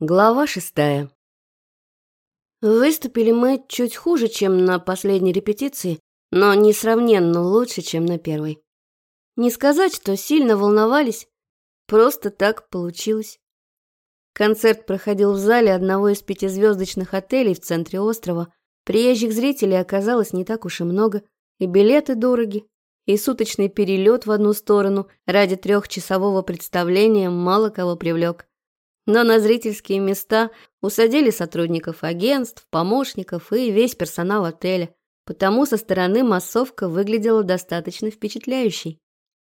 Глава шестая. Выступили мы чуть хуже, чем на последней репетиции, но несравненно лучше, чем на первой. Не сказать, что сильно волновались, просто так получилось. Концерт проходил в зале одного из пятизвездочных отелей в центре острова. Приезжих зрителей оказалось не так уж и много, и билеты дороги, и суточный перелет в одну сторону ради трехчасового представления мало кого привлек. Но на зрительские места усадили сотрудников агентств, помощников и весь персонал отеля, потому со стороны массовка выглядела достаточно впечатляющей.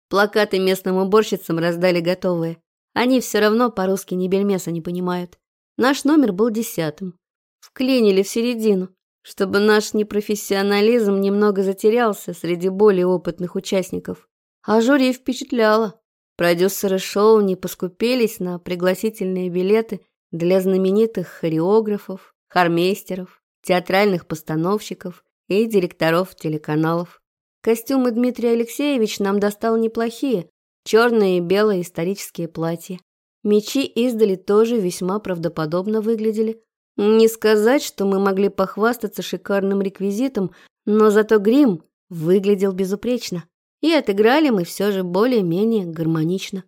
Плакаты местным уборщицам раздали готовые. Они все равно по-русски ни бельмеса не понимают. Наш номер был десятым. Вклинили в середину, чтобы наш непрофессионализм немного затерялся среди более опытных участников. А жюри впечатляло. Продюсеры шоу не поскупились на пригласительные билеты для знаменитых хореографов, хормейстеров, театральных постановщиков и директоров телеканалов. Костюмы Дмитрий Алексеевич нам достал неплохие, черные и белые исторические платья. Мечи издали тоже весьма правдоподобно выглядели. Не сказать, что мы могли похвастаться шикарным реквизитом, но зато грим выглядел безупречно и отыграли мы все же более-менее гармонично.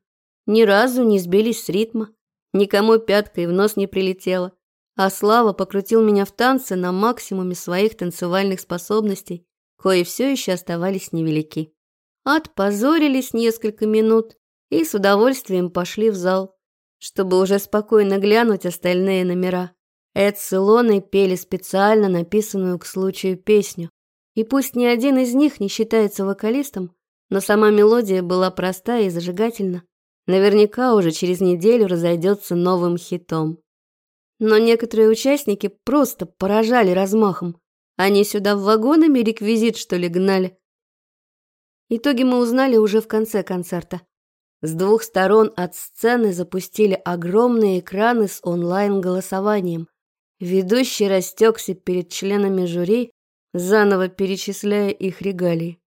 Ни разу не сбились с ритма, никому пяткой в нос не прилетело, а Слава покрутил меня в танце на максимуме своих танцевальных способностей, кое-все еще оставались невелики. Отпозорились несколько минут и с удовольствием пошли в зал, чтобы уже спокойно глянуть остальные номера. Эд с Илоной пели специально написанную к случаю песню, и пусть ни один из них не считается вокалистом, но сама мелодия была проста и зажигательна. Наверняка уже через неделю разойдется новым хитом. Но некоторые участники просто поражали размахом. Они сюда в вагонами реквизит, что ли, гнали. Итоги мы узнали уже в конце концерта. С двух сторон от сцены запустили огромные экраны с онлайн-голосованием. Ведущий растекся перед членами жюри, заново перечисляя их регалии.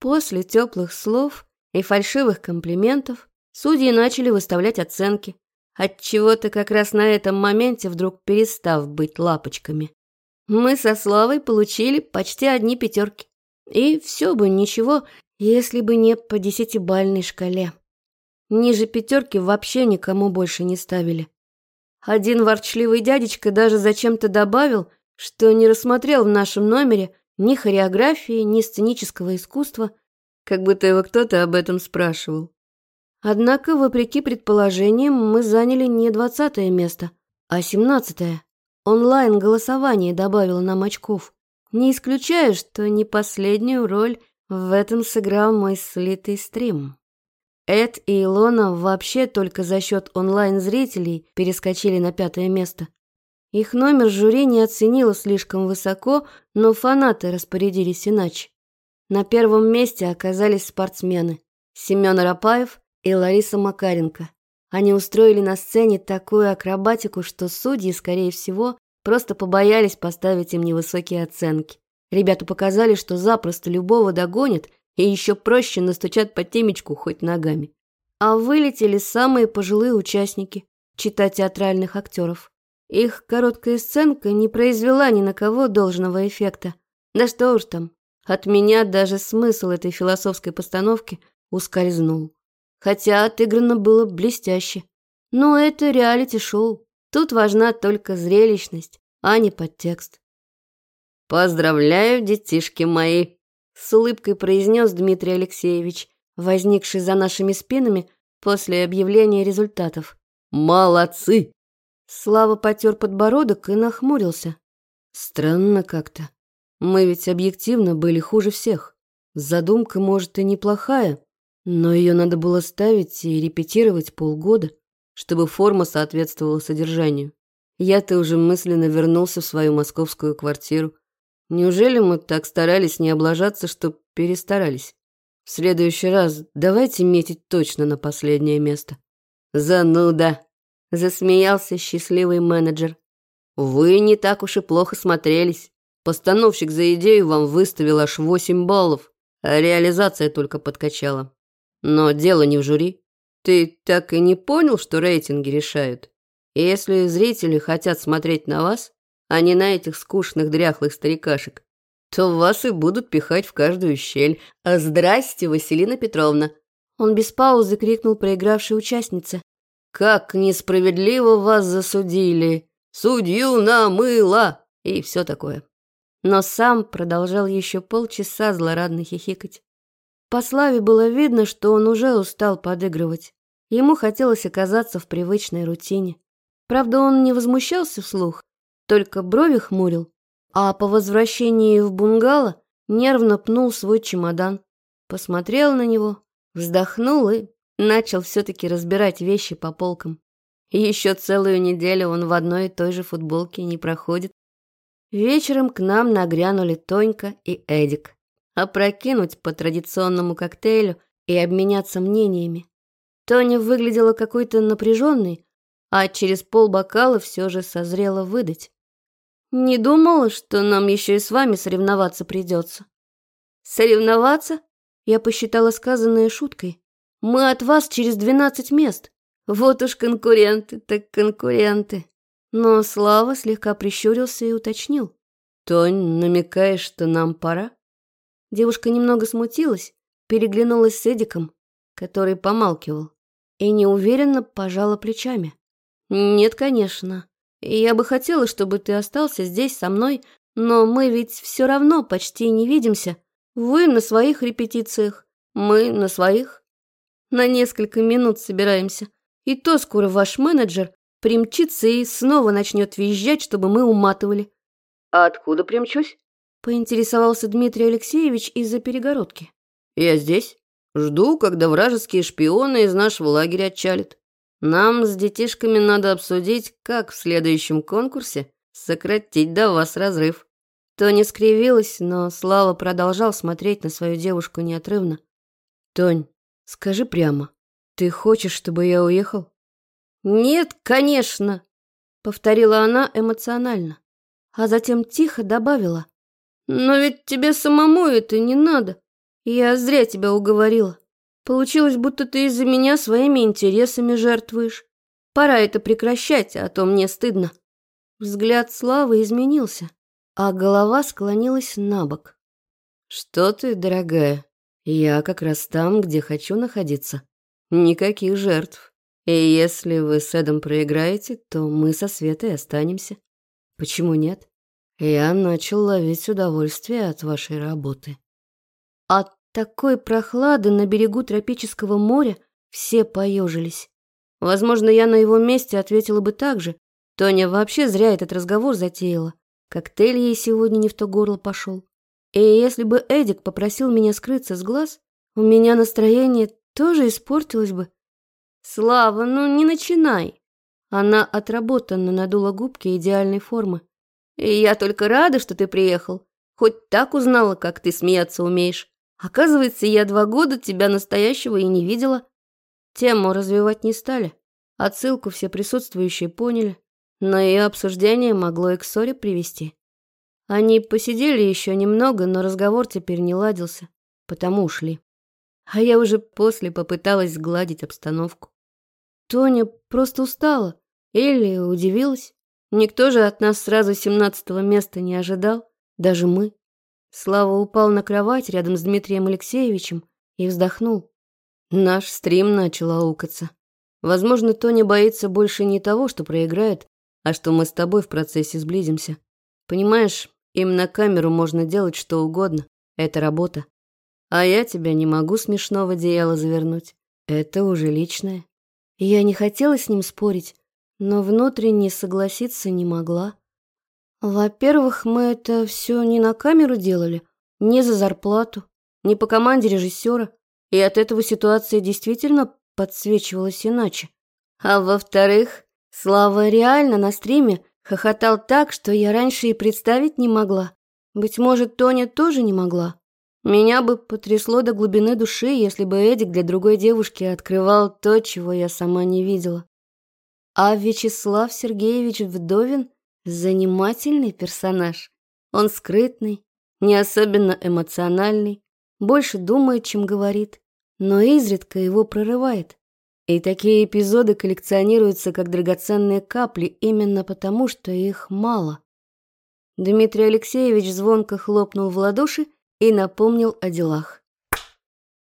После теплых слов и фальшивых комплиментов судьи начали выставлять оценки, отчего-то как раз на этом моменте вдруг перестав быть лапочками. Мы со Славой получили почти одни пятерки. И все бы ничего, если бы не по десятибальной шкале. Ниже пятерки вообще никому больше не ставили. Один ворчливый дядечка даже зачем-то добавил, что не рассмотрел в нашем номере ни хореографии, ни сценического искусства, как будто его кто-то об этом спрашивал. Однако, вопреки предположениям, мы заняли не двадцатое место, а семнадцатое. Онлайн-голосование добавило нам очков. Не исключаю, что не последнюю роль в этом сыграл мой слитый стрим. Эд и Илона вообще только за счет онлайн-зрителей перескочили на пятое место. Их номер жюри не оценило слишком высоко, но фанаты распорядились иначе. На первом месте оказались спортсмены Семен Рапаев и Лариса Макаренко. Они устроили на сцене такую акробатику, что судьи, скорее всего, просто побоялись поставить им невысокие оценки. Ребята показали, что запросто любого догонят и еще проще настучат по темечку хоть ногами. А вылетели самые пожилые участники, чита театральных актеров. Их короткая сценка не произвела ни на кого должного эффекта. Да что уж там, от меня даже смысл этой философской постановки ускользнул. Хотя отыграно было блестяще. Но это реалити-шоу. Тут важна только зрелищность, а не подтекст. «Поздравляю, детишки мои!» С улыбкой произнес Дмитрий Алексеевич, возникший за нашими спинами после объявления результатов. «Молодцы! Слава потер подбородок и нахмурился. Странно как-то. Мы ведь объективно были хуже всех. Задумка, может, и неплохая, но ее надо было ставить и репетировать полгода, чтобы форма соответствовала содержанию. Я-то уже мысленно вернулся в свою московскую квартиру. Неужели мы так старались не облажаться, что перестарались? В следующий раз давайте метить точно на последнее место. Зануда! — засмеялся счастливый менеджер. «Вы не так уж и плохо смотрелись. Постановщик за идею вам выставил аж восемь баллов, а реализация только подкачала. Но дело не в жюри. Ты так и не понял, что рейтинги решают? Если зрители хотят смотреть на вас, а не на этих скучных дряхлых старикашек, то вас и будут пихать в каждую щель. А здрасте, Василина Петровна!» Он без паузы крикнул проигравшей участнице. Как несправедливо вас засудили! Судью намыло!» И все такое. Но сам продолжал еще полчаса злорадно хихикать. По Славе было видно, что он уже устал подыгрывать. Ему хотелось оказаться в привычной рутине. Правда, он не возмущался вслух, только брови хмурил, а по возвращении в бунгало нервно пнул свой чемодан, посмотрел на него, вздохнул и начал все-таки разбирать вещи по полкам. И еще целую неделю он в одной и той же футболке не проходит. Вечером к нам нагрянули Тонька и Эдик. Опрокинуть по традиционному коктейлю и обменяться мнениями. Тоня выглядела какой-то напряженной, а через полбокала все же созрела выдать. «Не думала, что нам еще и с вами соревноваться придется». «Соревноваться?» Я посчитала сказанное шуткой. Мы от вас через двенадцать мест. Вот уж конкуренты, так конкуренты. Но Слава слегка прищурился и уточнил. Тонь, намекаешь, что нам пора? Девушка немного смутилась, переглянулась с Эдиком, который помалкивал, и неуверенно пожала плечами. «Нет, конечно. Я бы хотела, чтобы ты остался здесь со мной, но мы ведь все равно почти не видимся. Вы на своих репетициях, мы на своих. На несколько минут собираемся. И то скоро ваш менеджер примчится и снова начнет визжать, чтобы мы уматывали». «А откуда примчусь?» – поинтересовался Дмитрий Алексеевич из-за перегородки. «Я здесь. Жду, когда вражеские шпионы из нашего лагеря отчалят. Нам с детишками надо обсудить, как в следующем конкурсе сократить до вас разрыв». Тоня скривилась, но Слава продолжал смотреть на свою девушку неотрывно. «Тонь, Скажи прямо, ты хочешь, чтобы я уехал? Нет, конечно, повторила она эмоционально, а затем тихо добавила. Но ведь тебе самому это не надо. Я зря тебя уговорила. Получилось, будто ты из-за меня своими интересами жертвуешь. Пора это прекращать, а то мне стыдно. Взгляд Славы изменился, а голова склонилась на бок. «Что ты, дорогая?» Я как раз там, где хочу находиться. Никаких жертв. И если вы с Эдом проиграете, то мы со Светой останемся. Почему нет? Я начал ловить удовольствие от вашей работы. От такой прохлады на берегу тропического моря все поежились. Возможно, я на его месте ответила бы так же. Тоня вообще зря этот разговор затеяла. Коктейль ей сегодня не в то горло пошел. И если бы Эдик попросил меня скрыться с глаз, у меня настроение тоже испортилось бы. Слава, ну не начинай. Она отработанно надула губки идеальной формы. И я только рада, что ты приехал. Хоть так узнала, как ты смеяться умеешь. Оказывается, я два года тебя настоящего и не видела. Тему развивать не стали. Отсылку все присутствующие поняли. Но ее обсуждение могло и к ссоре привести. Они посидели еще немного, но разговор теперь не ладился, потому ушли. А я уже после попыталась сгладить обстановку. Тоня просто устала или удивилась. Никто же от нас сразу семнадцатого места не ожидал, даже мы. Слава упал на кровать рядом с Дмитрием Алексеевичем и вздохнул. Наш стрим начал аукаться. Возможно, Тоня боится больше не того, что проиграет, а что мы с тобой в процессе сблизимся. Понимаешь, им на камеру можно делать что угодно. Это работа. А я тебя не могу смешно в одеяло завернуть. Это уже личное. Я не хотела с ним спорить, но внутренне согласиться не могла. Во-первых, мы это все не на камеру делали, не за зарплату, не по команде режиссера, и от этого ситуация действительно подсвечивалась иначе. А во-вторых, Слава реально на стриме Хохотал так, что я раньше и представить не могла. Быть может, Тоня тоже не могла. Меня бы потрясло до глубины души, если бы Эдик для другой девушки открывал то, чего я сама не видела. А Вячеслав Сергеевич Вдовин – занимательный персонаж. Он скрытный, не особенно эмоциональный, больше думает, чем говорит, но изредка его прорывает. И такие эпизоды коллекционируются как драгоценные капли именно потому, что их мало. Дмитрий Алексеевич звонко хлопнул в ладоши и напомнил о делах.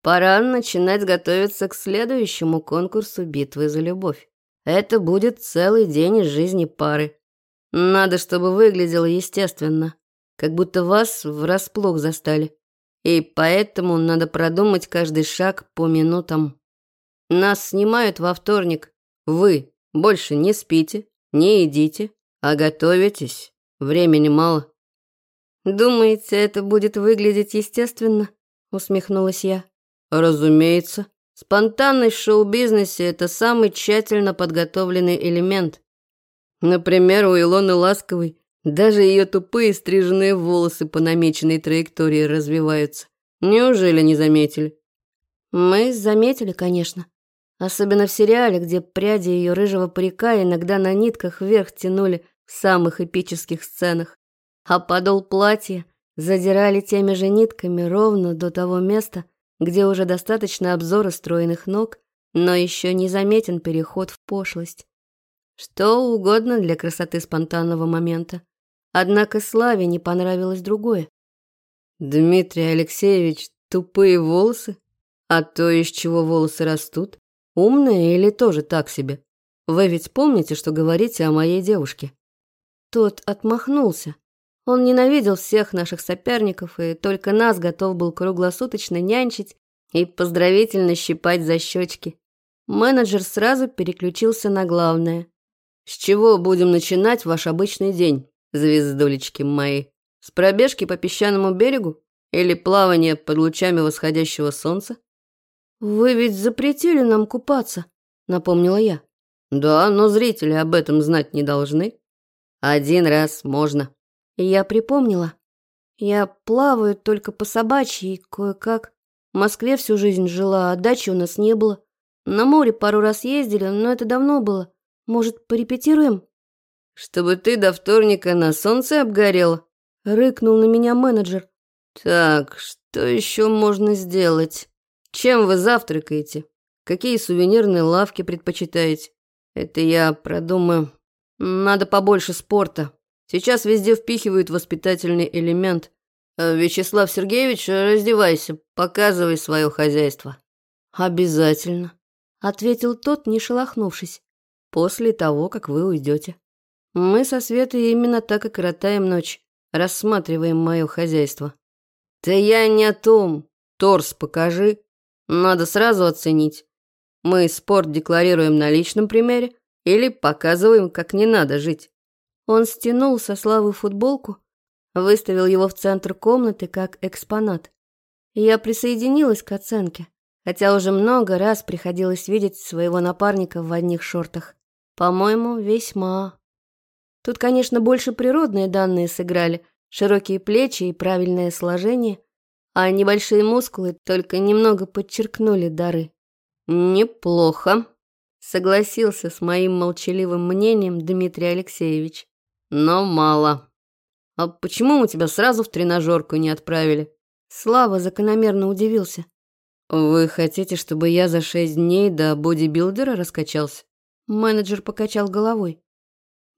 Пора начинать готовиться к следующему конкурсу «Битвы за любовь». Это будет целый день из жизни пары. Надо, чтобы выглядело естественно, как будто вас врасплох застали. И поэтому надо продумать каждый шаг по минутам. Нас снимают во вторник. Вы больше не спите, не едите, а готовитесь. Времени мало». «Думаете, это будет выглядеть естественно?» — усмехнулась я. «Разумеется. Спонтанность в шоу-бизнесе — это самый тщательно подготовленный элемент. Например, у Илоны Ласковой даже ее тупые стриженные волосы по намеченной траектории развиваются. Неужели не заметили?» «Мы заметили, конечно. Особенно в сериале, где пряди ее рыжего парика иногда на нитках вверх тянули в самых эпических сценах. А подол платья задирали теми же нитками ровно до того места, где уже достаточно обзора стройных ног, но еще не заметен переход в пошлость. Что угодно для красоты спонтанного момента. Однако Славе не понравилось другое. «Дмитрий Алексеевич, тупые волосы? А то, из чего волосы растут?» Умные или тоже так себе? Вы ведь помните, что говорите о моей девушке?» Тот отмахнулся. Он ненавидел всех наших соперников и только нас готов был круглосуточно нянчить и поздравительно щипать за щечки. Менеджер сразу переключился на главное. «С чего будем начинать ваш обычный день, звездулечки мои? С пробежки по песчаному берегу? Или плавания под лучами восходящего солнца?» «Вы ведь запретили нам купаться», — напомнила я. «Да, но зрители об этом знать не должны. Один раз можно». Я припомнила. Я плаваю только по собачьи, кое-как. В Москве всю жизнь жила, а дачи у нас не было. На море пару раз ездили, но это давно было. Может, порепетируем?» «Чтобы ты до вторника на солнце обгорела?» — рыкнул на меня менеджер. «Так, что еще можно сделать?» Чем вы завтракаете? Какие сувенирные лавки предпочитаете? Это я продумаю. Надо побольше спорта. Сейчас везде впихивают воспитательный элемент. А, Вячеслав Сергеевич, раздевайся, показывай свое хозяйство. Обязательно, ответил тот, не шелохнувшись. После того, как вы уйдете. Мы со Светой именно так и коротаем ночь, рассматриваем мое хозяйство. Да я не о том. Торс покажи, надо сразу оценить. Мы спорт декларируем на личном примере или показываем, как не надо жить. Он стянул со Славы футболку, выставил его в центр комнаты как экспонат. Я присоединилась к оценке, хотя уже много раз приходилось видеть своего напарника в одних шортах. По-моему, весьма. Тут, конечно, больше природные данные сыграли, широкие плечи и правильное сложение, а небольшие мускулы только немного подчеркнули дары. «Неплохо», — согласился с моим молчаливым мнением Дмитрий Алексеевич. «Но мало». «А почему мы тебя сразу в тренажерку не отправили?» Слава закономерно удивился. «Вы хотите, чтобы я за шесть дней до бодибилдера раскачался?» Менеджер покачал головой.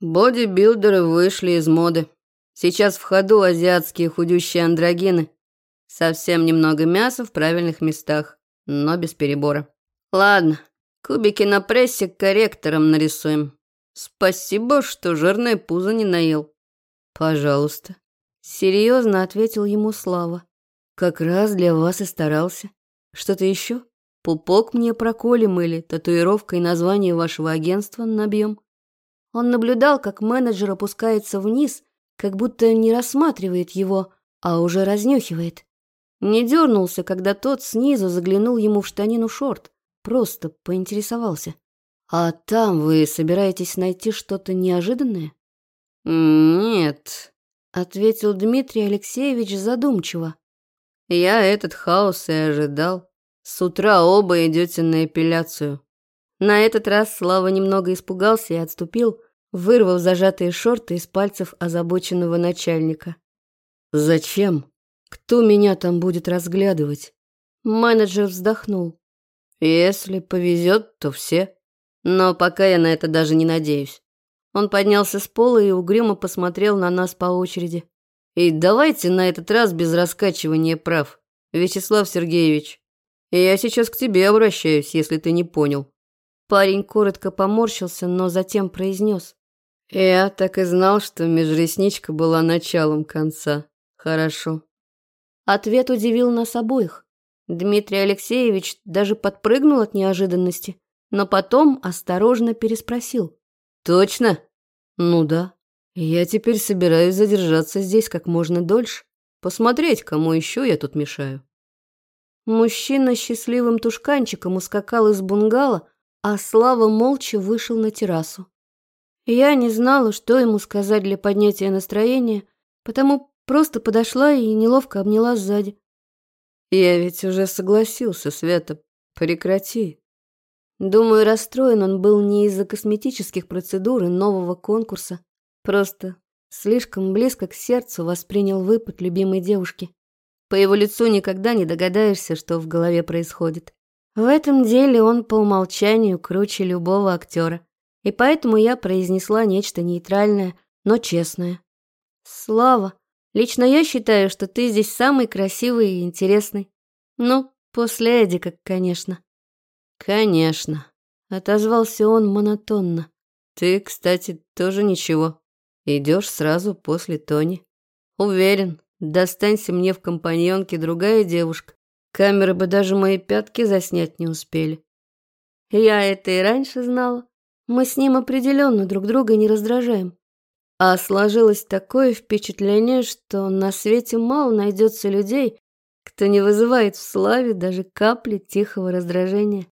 «Бодибилдеры вышли из моды. Сейчас в ходу азиатские худющие андрогины. Совсем немного мяса в правильных местах, но без перебора. Ладно, кубики на прессе корректором нарисуем. Спасибо, что жирное пузо не наел. Пожалуйста. Серьезно ответил ему Слава. Как раз для вас и старался. Что-то еще? Пупок мне проколем или татуировкой название вашего агентства набьем. Он наблюдал, как менеджер опускается вниз, как будто не рассматривает его, а уже разнюхивает. Не дернулся, когда тот снизу заглянул ему в штанину шорт. Просто поинтересовался. «А там вы собираетесь найти что-то неожиданное?» «Нет», — ответил Дмитрий Алексеевич задумчиво. «Я этот хаос и ожидал. С утра оба идете на эпиляцию». На этот раз Слава немного испугался и отступил, вырвав зажатые шорты из пальцев озабоченного начальника. «Зачем?» Кто меня там будет разглядывать? Менеджер вздохнул. Если повезет, то все. Но пока я на это даже не надеюсь. Он поднялся с пола и угрюмо посмотрел на нас по очереди. И давайте на этот раз без раскачивания прав. Вячеслав Сергеевич, я сейчас к тебе обращаюсь, если ты не понял. Парень коротко поморщился, но затем произнес. Я так и знал, что межресничка была началом конца. Хорошо. Ответ удивил нас обоих. Дмитрий Алексеевич даже подпрыгнул от неожиданности, но потом осторожно переспросил. «Точно?» «Ну да. Я теперь собираюсь задержаться здесь как можно дольше, посмотреть, кому еще я тут мешаю». Мужчина счастливым тушканчиком ускакал из бунгало, а Слава молча вышел на террасу. Я не знала, что ему сказать для поднятия настроения, потому Просто подошла и неловко обняла сзади. «Я ведь уже согласился, Света. Прекрати». Думаю, расстроен он был не из-за косметических процедур и нового конкурса. Просто слишком близко к сердцу воспринял выпад любимой девушки. По его лицу никогда не догадаешься, что в голове происходит. В этом деле он по умолчанию круче любого актера. И поэтому я произнесла нечто нейтральное, но честное. «Слава, Лично я считаю, что ты здесь самый красивый и интересный. Ну, после Эдика, конечно. Конечно, отозвался он монотонно. Ты, кстати, тоже ничего. Идешь сразу после Тони. Уверен, достанься мне в компаньонке другая девушка. Камеры бы даже мои пятки заснять не успели. Я это и раньше знала. Мы с ним определенно друг друга не раздражаем. А сложилось такое впечатление, что на свете мало найдется людей, кто не вызывает в славе даже капли тихого раздражения.